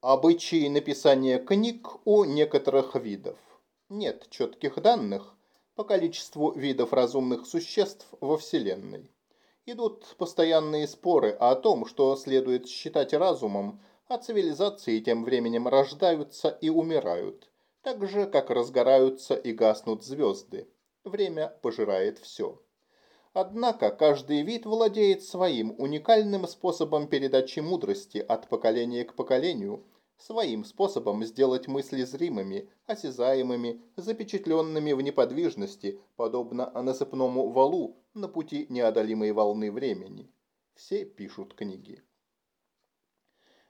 Обычаи написания книг у некоторых видов. Нет четких данных по количеству видов разумных существ во Вселенной. Идут постоянные споры о том, что следует считать разумом, а цивилизации тем временем рождаются и умирают, так же, как разгораются и гаснут звезды. Время пожирает все. Однако каждый вид владеет своим уникальным способом передачи мудрости от поколения к поколению, своим способом сделать мысли зримыми, осязаемыми, запечатленными в неподвижности, подобно насыпному валу на пути неодолимой волны времени. Все пишут книги.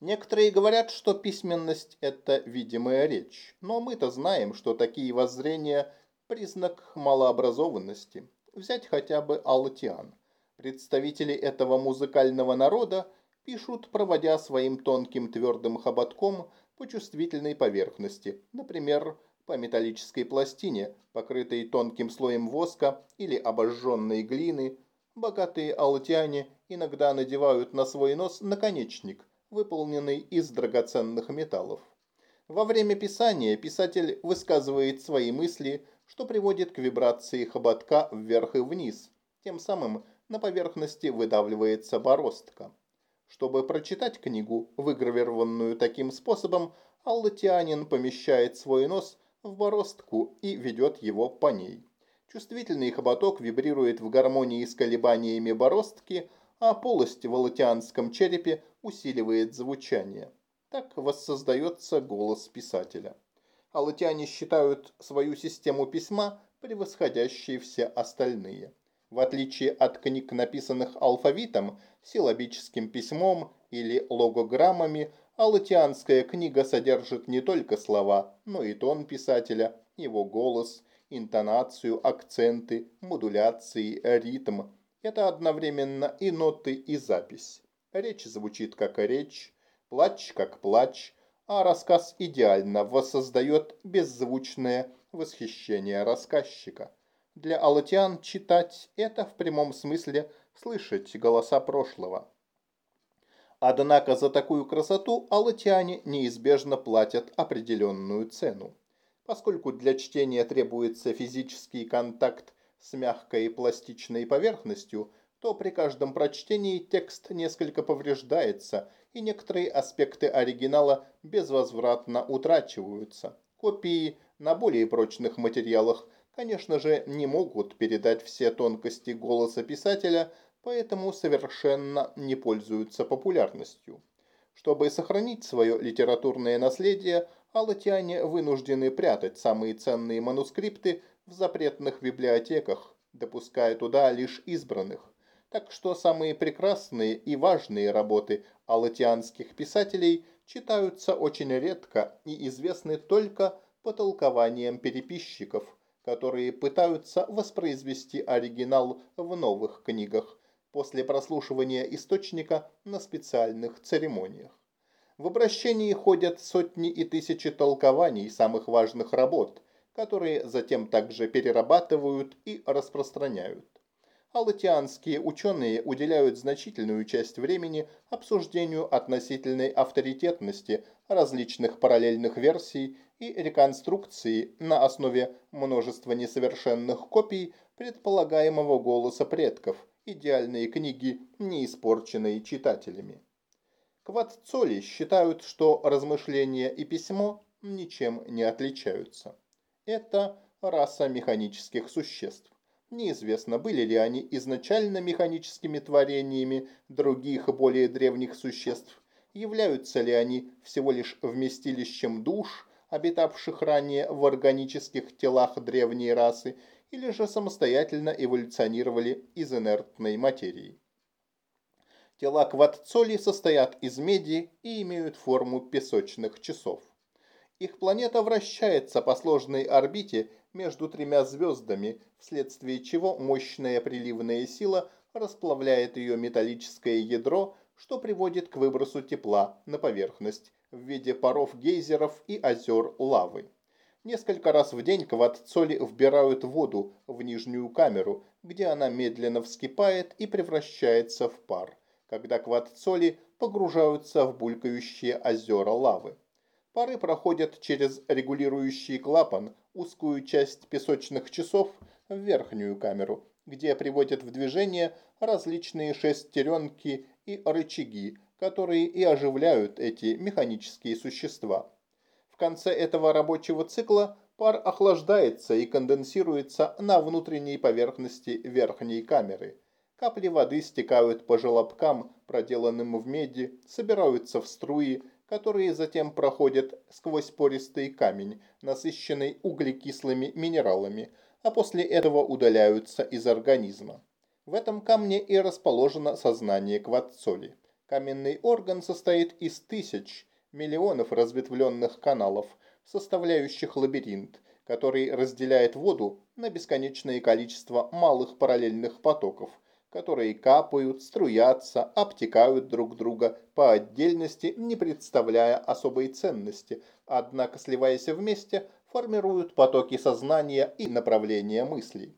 Некоторые говорят, что письменность – это видимая речь, но мы-то знаем, что такие воззрения – признак малообразованности – Взять хотя бы алтиан. Представители этого музыкального народа пишут, проводя своим тонким твердым хоботком по чувствительной поверхности, например, по металлической пластине, покрытой тонким слоем воска или обожженной глины. Богатые алтиане иногда надевают на свой нос наконечник, выполненный из драгоценных металлов. Во время писания писатель высказывает свои мысли что приводит к вибрации хоботка вверх и вниз. Тем самым на поверхности выдавливается бороздка. Чтобы прочитать книгу, выгравированную таким способом, аллатианин помещает свой нос в бороздку и ведет его по ней. Чувствительный хоботок вибрирует в гармонии с колебаниями бороздки, а полость в аллатианском черепе усиливает звучание. Так воссоздается голос писателя алатиане считают свою систему письма превосходящей все остальные. В отличие от книг, написанных алфавитом, силлабическим письмом или логограммами, алатианская книга содержит не только слова, но и тон писателя, его голос, интонацию, акценты, модуляции, ритм. Это одновременно и ноты, и запись. Речь звучит как речь, плач как плач, а рассказ идеально воссоздает беззвучное восхищение рассказчика. Для алатиан читать – это в прямом смысле слышать голоса прошлого. Однако за такую красоту алатиане неизбежно платят определенную цену. Поскольку для чтения требуется физический контакт с мягкой пластичной поверхностью, то при каждом прочтении текст несколько повреждается – и некоторые аспекты оригинала безвозвратно утрачиваются. Копии на более прочных материалах, конечно же, не могут передать все тонкости голоса писателя, поэтому совершенно не пользуются популярностью. Чтобы сохранить свое литературное наследие, алатиане вынуждены прятать самые ценные манускрипты в запретных библиотеках, допуская туда лишь избранных. Так что самые прекрасные и важные работы алатианских писателей читаются очень редко и известны только по толкованиям переписчиков, которые пытаются воспроизвести оригинал в новых книгах после прослушивания источника на специальных церемониях. В обращении ходят сотни и тысячи толкований самых важных работ, которые затем также перерабатывают и распространяют. Алатианские ученые уделяют значительную часть времени обсуждению относительной авторитетности различных параллельных версий и реконструкции на основе множества несовершенных копий предполагаемого голоса предков, идеальные книги, не испорченные читателями. Кватцоли считают, что размышления и письмо ничем не отличаются. Это раса механических существ. Неизвестно, были ли они изначально механическими творениями других более древних существ, являются ли они всего лишь вместилищем душ, обитавших ранее в органических телах древней расы, или же самостоятельно эволюционировали из инертной материи. Тела Кватцоли состоят из меди и имеют форму песочных часов. Их планета вращается по сложной орбите между тремя звездами, вследствие чего мощная приливная сила расплавляет ее металлическое ядро, что приводит к выбросу тепла на поверхность в виде паров гейзеров и озер лавы. Несколько раз в день кватцоли вбирают воду в нижнюю камеру, где она медленно вскипает и превращается в пар. когда квадцоли погружаются в булькающие озера лавы. Пары проходят через регулирующий клапан узкую часть песочных часов в верхнюю камеру, где приводят в движение различные шестеренки и рычаги, которые и оживляют эти механические существа. В конце этого рабочего цикла пар охлаждается и конденсируется на внутренней поверхности верхней камеры. Капли воды стекают по желобкам, проделанным в меди, собираются в струи, которые затем проходят сквозь пористый камень, насыщенный углекислыми минералами, а после этого удаляются из организма. В этом камне и расположено сознание квадцоли. Каменный орган состоит из тысяч, миллионов разветвленных каналов, составляющих лабиринт, который разделяет воду на бесконечное количество малых параллельных потоков, которые капают, струятся, обтекают друг друга по отдельности, не представляя особой ценности, однако, сливаясь вместе, формируют потоки сознания и направления мыслей.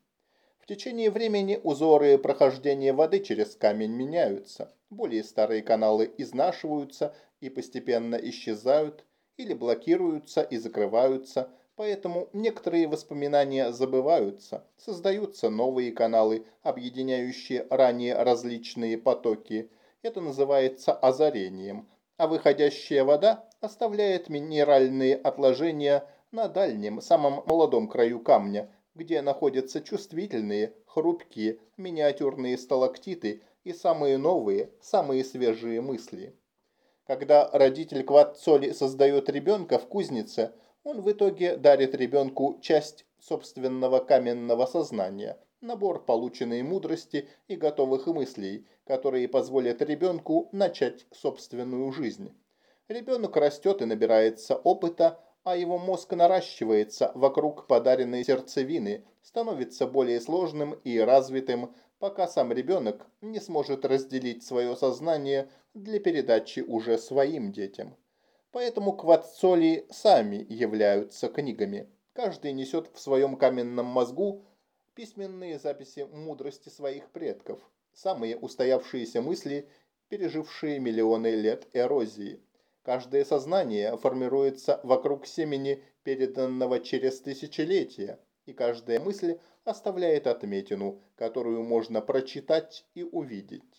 В течение времени узоры прохождения воды через камень меняются. Более старые каналы изнашиваются и постепенно исчезают, или блокируются и закрываются – Поэтому некоторые воспоминания забываются, создаются новые каналы, объединяющие ранее различные потоки. Это называется озарением, а выходящая вода оставляет минеральные отложения на дальнем, самом молодом краю камня, где находятся чувствительные, хрупкие, миниатюрные сталактиты и самые новые, самые свежие мысли. Когда родитель Кватцоли создает ребенка в кузнице, он в итоге дарит ребенку часть собственного каменного сознания, набор полученной мудрости и готовых мыслей, которые позволят ребенку начать собственную жизнь. Ребенок растет и набирается опыта, а его мозг наращивается вокруг подаренной сердцевины, становится более сложным и развитым, пока сам ребенок не сможет разделить свое сознание для передачи уже своим детям. Поэтому квадцоли сами являются книгами. Каждый несет в своем каменном мозгу письменные записи мудрости своих предков, самые устоявшиеся мысли, пережившие миллионы лет эрозии. Каждое сознание формируется вокруг семени, переданного через тысячелетия, и каждая мысль оставляет отметину, которую можно прочитать и увидеть.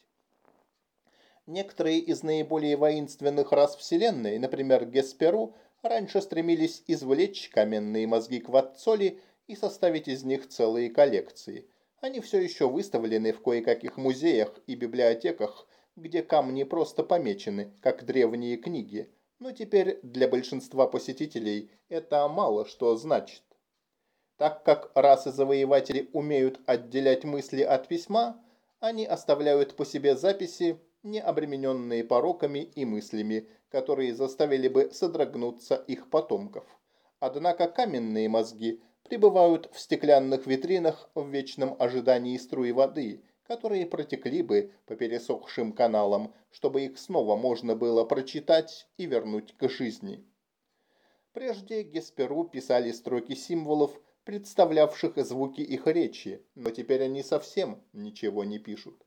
Некоторые из наиболее воинственных рас Вселенной, например, Гесперу, раньше стремились извлечь каменные мозги Кватцоли и составить из них целые коллекции. Они все еще выставлены в кое-каких музеях и библиотеках, где камни просто помечены, как древние книги. Но теперь для большинства посетителей это мало что значит. Так как расы-завоеватели умеют отделять мысли от письма, они оставляют по себе записи, не обремененные пороками и мыслями, которые заставили бы содрогнуться их потомков. Однако каменные мозги пребывают в стеклянных витринах в вечном ожидании струи воды, которые протекли бы по пересохшим каналам, чтобы их снова можно было прочитать и вернуть к жизни. Прежде Гесперу писали строки символов, представлявших звуки их речи, но теперь они совсем ничего не пишут.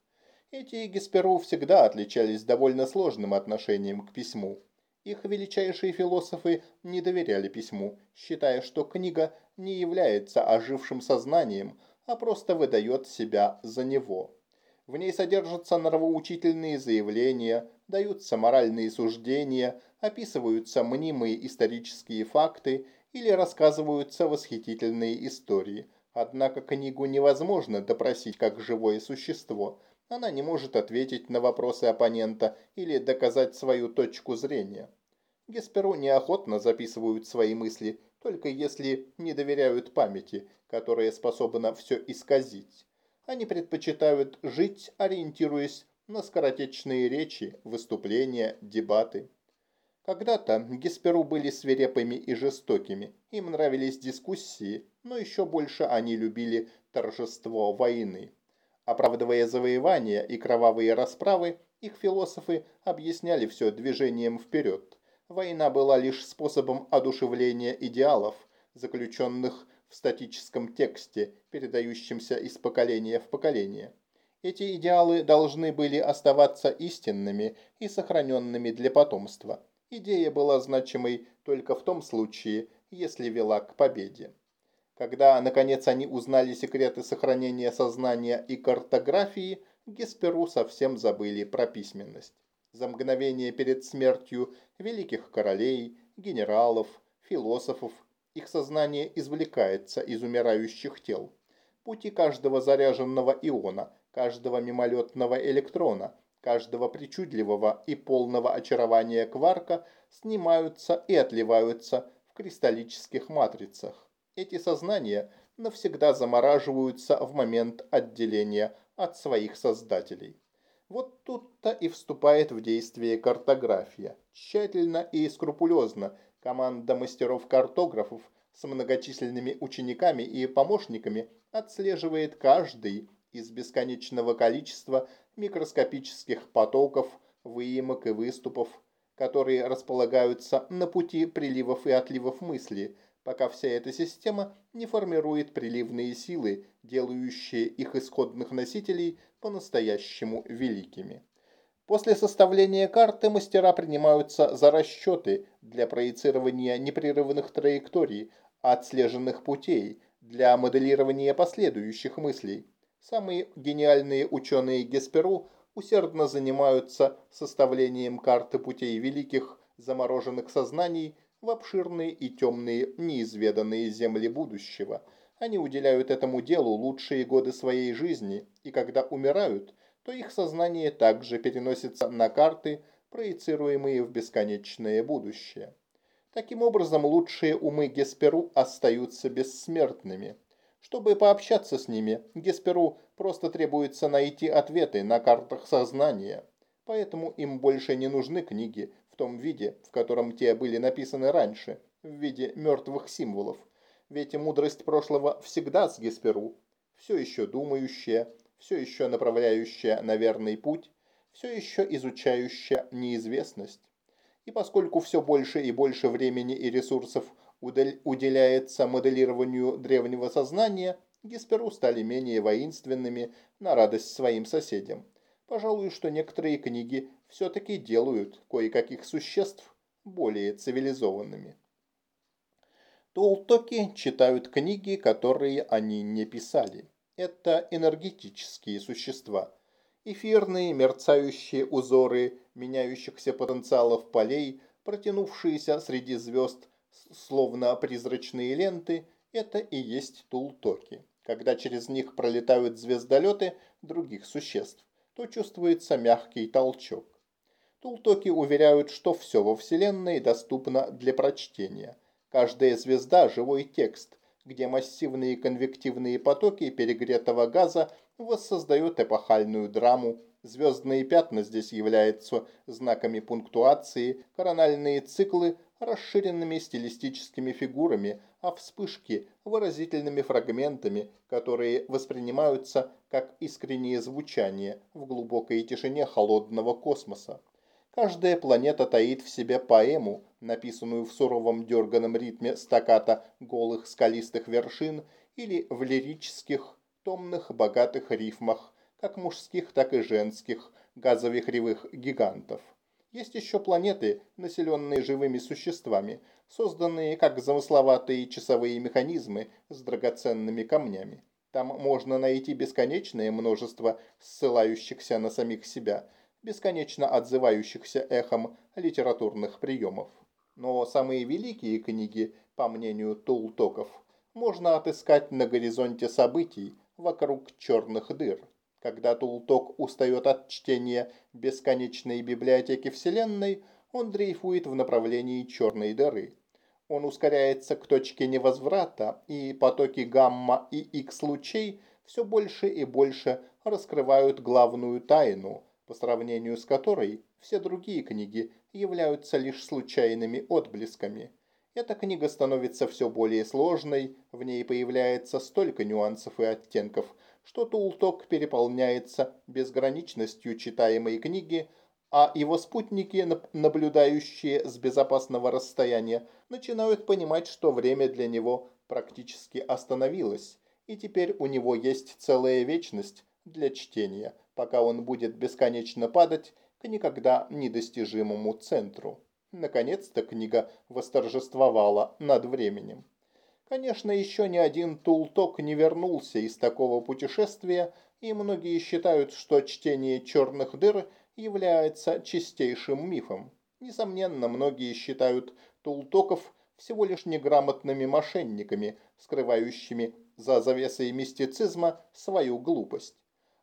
Эти Гесперу всегда отличались довольно сложным отношением к письму. Их величайшие философы не доверяли письму, считая, что книга не является ожившим сознанием, а просто выдает себя за него. В ней содержатся нравоучительные заявления, даются моральные суждения, описываются мнимые исторические факты или рассказываются восхитительные истории. Однако книгу невозможно допросить как живое существо – она не может ответить на вопросы оппонента или доказать свою точку зрения. Гесперу неохотно записывают свои мысли, только если не доверяют памяти, которая способна все исказить. Они предпочитают жить, ориентируясь на скоротечные речи, выступления, дебаты. Когда-то Гесперу были свирепыми и жестокими, им нравились дискуссии, но еще больше они любили торжество войны. Оправдывая завоевания и кровавые расправы, их философы объясняли все движением вперед. Война была лишь способом одушевления идеалов, заключенных в статическом тексте, передающемся из поколения в поколение. Эти идеалы должны были оставаться истинными и сохраненными для потомства. Идея была значимой только в том случае, если вела к победе. Когда, наконец, они узнали секреты сохранения сознания и картографии, Гесперу совсем забыли про письменность. За мгновение перед смертью великих королей, генералов, философов, их сознание извлекается из умирающих тел. Пути каждого заряженного иона, каждого мимолетного электрона, каждого причудливого и полного очарования кварка снимаются и отливаются в кристаллических матрицах. Эти сознания навсегда замораживаются в момент отделения от своих создателей. Вот тут-то и вступает в действие картография. Тщательно и скрупулезно команда мастеров-картографов с многочисленными учениками и помощниками отслеживает каждый из бесконечного количества микроскопических потоков, выемок и выступов, которые располагаются на пути приливов и отливов мысли, пока вся эта система не формирует приливные силы, делающие их исходных носителей по-настоящему великими. После составления карты мастера принимаются за расчеты для проецирования непрерывных траекторий, отслеженных путей, для моделирования последующих мыслей. Самые гениальные ученые Гесперу усердно занимаются составлением карты путей великих замороженных сознаний в обширные и темные неизведанные земли будущего. Они уделяют этому делу лучшие годы своей жизни, и когда умирают, то их сознание также переносится на карты, проецируемые в бесконечное будущее. Таким образом, лучшие умы Гесперу остаются бессмертными – чтобы пообщаться с ними, Гесперу просто требуется найти ответы на картах сознания. Поэтому им больше не нужны книги в том виде, в котором те были написаны раньше, в виде мертвых символов. Ведь мудрость прошлого всегда с Гесперу, все еще думающая, все еще направляющая на верный путь, все еще изучающая неизвестность. И поскольку все больше и больше времени и ресурсов уделяется моделированию древнего сознания, Гесперу стали менее воинственными на радость своим соседям. Пожалуй, что некоторые книги все-таки делают кое-каких существ более цивилизованными. Толтоки читают книги, которые они не писали. Это энергетические существа. Эфирные мерцающие узоры меняющихся потенциалов полей, протянувшиеся среди звезд словно призрачные ленты, это и есть тултоки. Когда через них пролетают звездолеты других существ, то чувствуется мягкий толчок. Тултоки уверяют, что все во Вселенной доступно для прочтения. Каждая звезда – живой текст, где массивные конвективные потоки перегретого газа воссоздают эпохальную драму. Звездные пятна здесь являются знаками пунктуации, корональные циклы расширенными стилистическими фигурами, а вспышки – выразительными фрагментами, которые воспринимаются как искреннее звучание в глубокой тишине холодного космоса. Каждая планета таит в себе поэму, написанную в суровом дерганом ритме стаката голых скалистых вершин или в лирических, томных, богатых рифмах, как мужских, так и женских, газовихревых гигантов. Есть еще планеты, населенные живыми существами, созданные как замысловатые часовые механизмы с драгоценными камнями. Там можно найти бесконечное множество ссылающихся на самих себя, бесконечно отзывающихся эхом литературных приемов. Но самые великие книги, по мнению Тултоков, можно отыскать на горизонте событий вокруг черных дыр. Когда Тулток устает от чтения бесконечной библиотеки Вселенной, он дрейфует в направлении черной дыры. Он ускоряется к точке невозврата, и потоки гамма и икс-лучей все больше и больше раскрывают главную тайну, по сравнению с которой все другие книги являются лишь случайными отблесками. Эта книга становится все более сложной, в ней появляется столько нюансов и оттенков – что Тулток переполняется безграничностью читаемой книги, а его спутники, наблюдающие с безопасного расстояния, начинают понимать, что время для него практически остановилось, и теперь у него есть целая вечность для чтения, пока он будет бесконечно падать к никогда недостижимому центру. Наконец-то книга восторжествовала над временем. Конечно, еще ни один Тулток не вернулся из такого путешествия, и многие считают, что чтение черных дыр является чистейшим мифом. Несомненно, многие считают Тултоков всего лишь неграмотными мошенниками, скрывающими за завесой мистицизма свою глупость.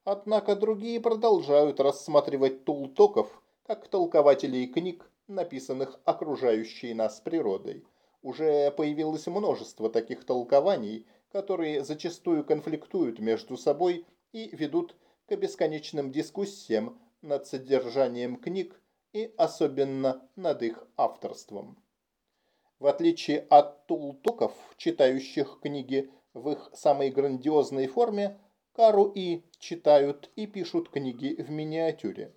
Однако другие продолжают рассматривать Тултоков как толкователей книг, написанных окружающей нас природой. Уже появилось множество таких толкований, которые зачастую конфликтуют между собой и ведут к бесконечным дискуссиям над содержанием книг и особенно над их авторством. В отличие от тултоков, читающих книги в их самой грандиозной форме, Кару и читают и пишут книги в миниатюре.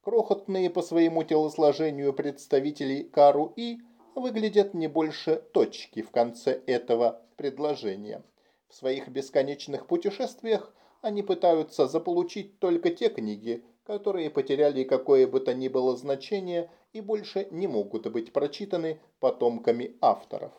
Крохотные по своему телосложению представители Кару и выглядят не больше точки в конце этого предложения. В своих бесконечных путешествиях они пытаются заполучить только те книги, которые потеряли какое бы то ни было значение и больше не могут быть прочитаны потомками авторов.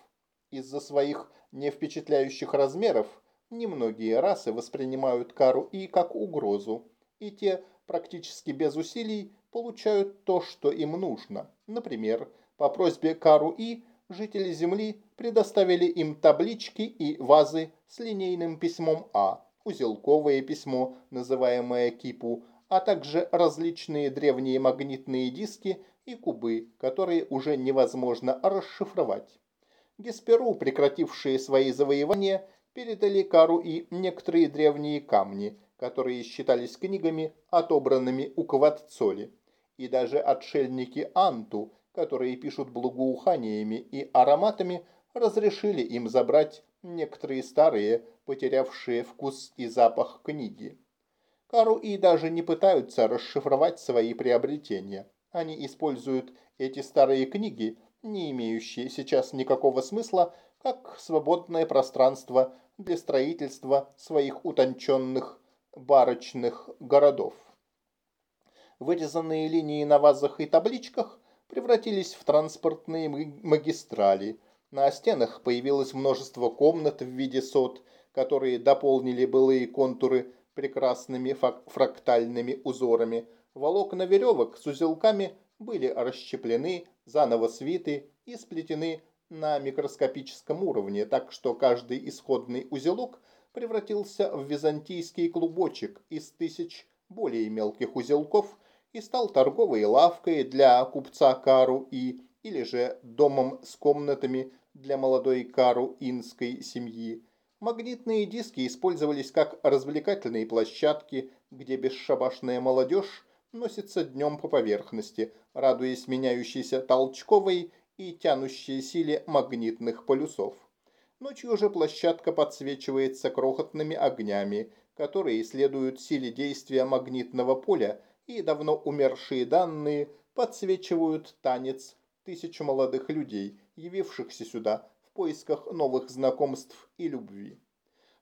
Из-за своих невпечатляющих размеров немногие расы воспринимают кару и как угрозу, и те практически без усилий получают то, что им нужно. Например, по просьбе кару и жители Земли предоставили им таблички и вазы с линейным письмом А, узелковое письмо, называемое кипу, а также различные древние магнитные диски и кубы, которые уже невозможно расшифровать. Гесперу, прекратившие свои завоевания, передали Кару и некоторые древние камни, которые считались книгами, отобранными у Кватцоли. И даже отшельники Анту, которые пишут благоуханиями и ароматами, разрешили им забрать некоторые старые, потерявшие вкус и запах книги. Кару и даже не пытаются расшифровать свои приобретения. Они используют эти старые книги, не имеющие сейчас никакого смысла, как свободное пространство для строительства своих утонченных барочных городов. Вырезанные линии на вазах и табличках превратились в транспортные магистрали. На стенах появилось множество комнат в виде сот, которые дополнили былые контуры прекрасными фрактальными узорами. Волокна веревок с узелками были расщеплены, заново свиты и сплетены на микроскопическом уровне, так что каждый исходный узелок превратился в византийский клубочек из тысяч более мелких узелков и стал торговой лавкой для купца Кару И или же домом с комнатами для молодой Кару инской семьи. Магнитные диски использовались как развлекательные площадки, где бесшабашная молодежь носится днем по поверхности, радуясь меняющейся толчковой и тянущей силе магнитных полюсов. Ночью же площадка подсвечивается крохотными огнями, которые следуют силе действия магнитного поля, и давно умершие данные подсвечивают танец тысяч молодых людей, явившихся сюда в поисках новых знакомств и любви.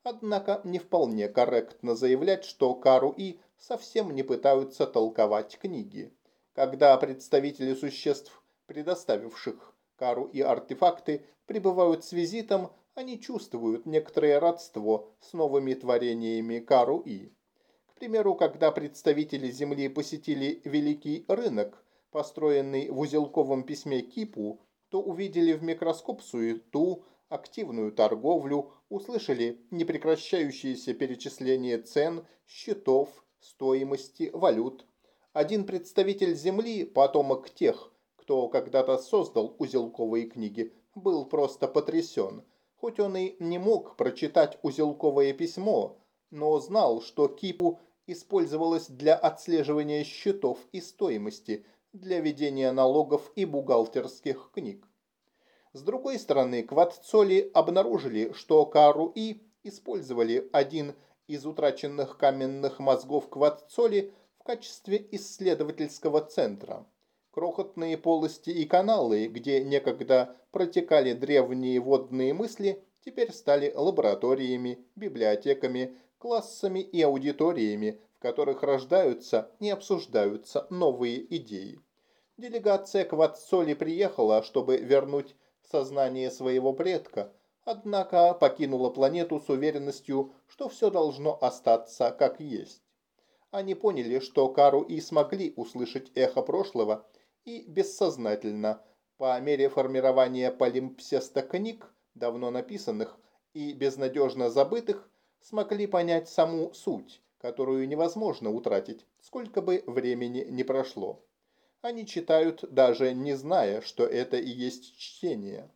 Однако не вполне корректно заявлять, что Кару И совсем не пытаются толковать книги. Когда представители существ, предоставивших Кару и артефакты, прибывают с визитом, они чувствуют некоторое родство с новыми творениями Кару И. К примеру, когда представители Земли посетили Великий рынок, построенный в узелковом письме Кипу, то увидели в микроскоп суету, активную торговлю, услышали непрекращающиеся перечисления цен, счетов, стоимости, валют. Один представитель Земли, потомок тех, кто когда-то создал узелковые книги, был просто потрясен. Хоть он и не мог прочитать узелковое письмо, но знал, что кипу использовалось для отслеживания счетов и стоимости, для ведения налогов и бухгалтерских книг. С другой стороны, Кватцоли обнаружили, что Кару И использовали один из утраченных каменных мозгов Кватцоли в качестве исследовательского центра. Крохотные полости и каналы, где некогда протекали древние водные мысли, теперь стали лабораториями, библиотеками, классами и аудиториями, в которых рождаются и обсуждаются новые идеи. Делегация Квацоли приехала, чтобы вернуть сознание своего предка, однако покинула планету с уверенностью, что все должно остаться как есть. Они поняли, что Кару и смогли услышать эхо прошлого, и бессознательно, по мере формирования полимпсеста книг, давно написанных и безнадежно забытых, смогли понять саму суть, которую невозможно утратить, сколько бы времени ни прошло. Они читают, даже не зная, что это и есть чтение.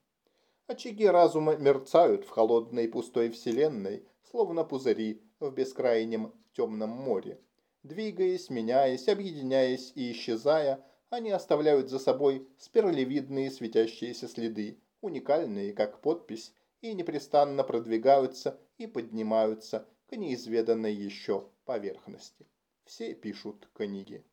Очаги разума мерцают в холодной пустой вселенной, словно пузыри в бескрайнем темном море. Двигаясь, меняясь, объединяясь и исчезая, они оставляют за собой спиралевидные светящиеся следы, уникальные, как подпись, и непрестанно продвигаются и поднимаются к неизведанной еще поверхности. Все пишут книги.